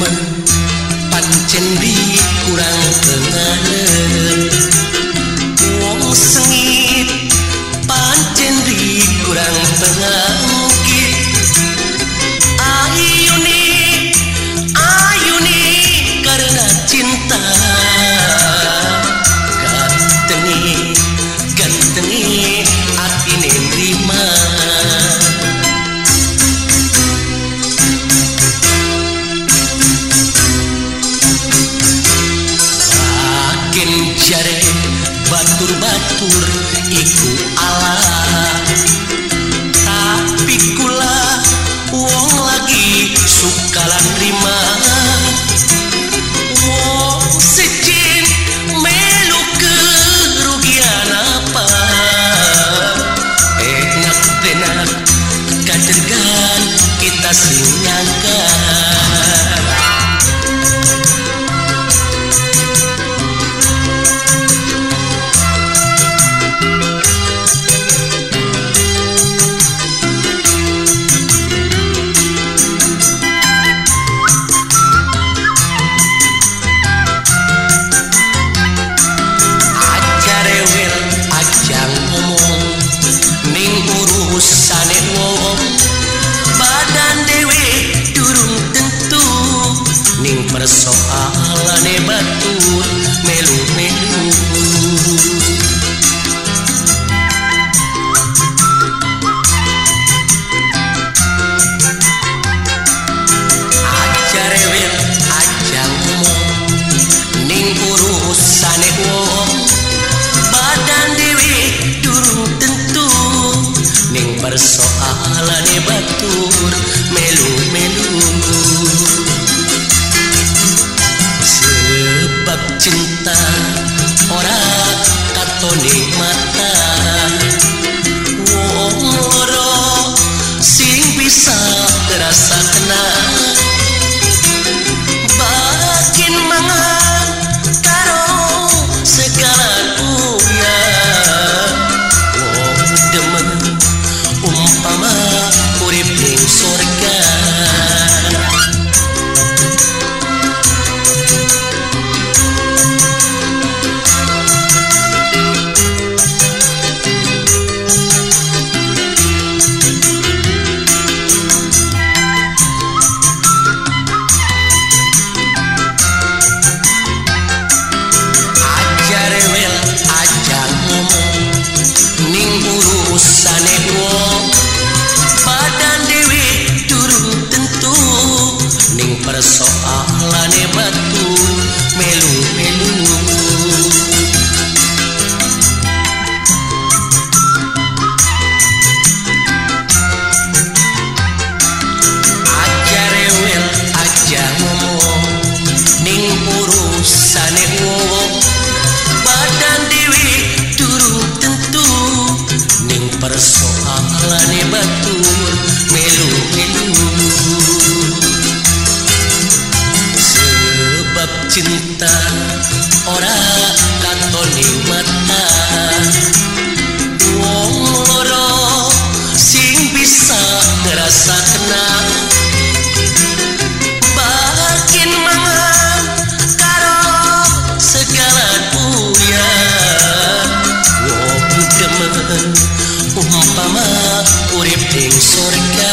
mah pancen di kurang tenang wong sengit pancen di kurang pengangkit ayu ni ni karena cinta. makin jare batur-batur iku Allah tapi gula uang lagi sukalan terima umpama urip ing surga.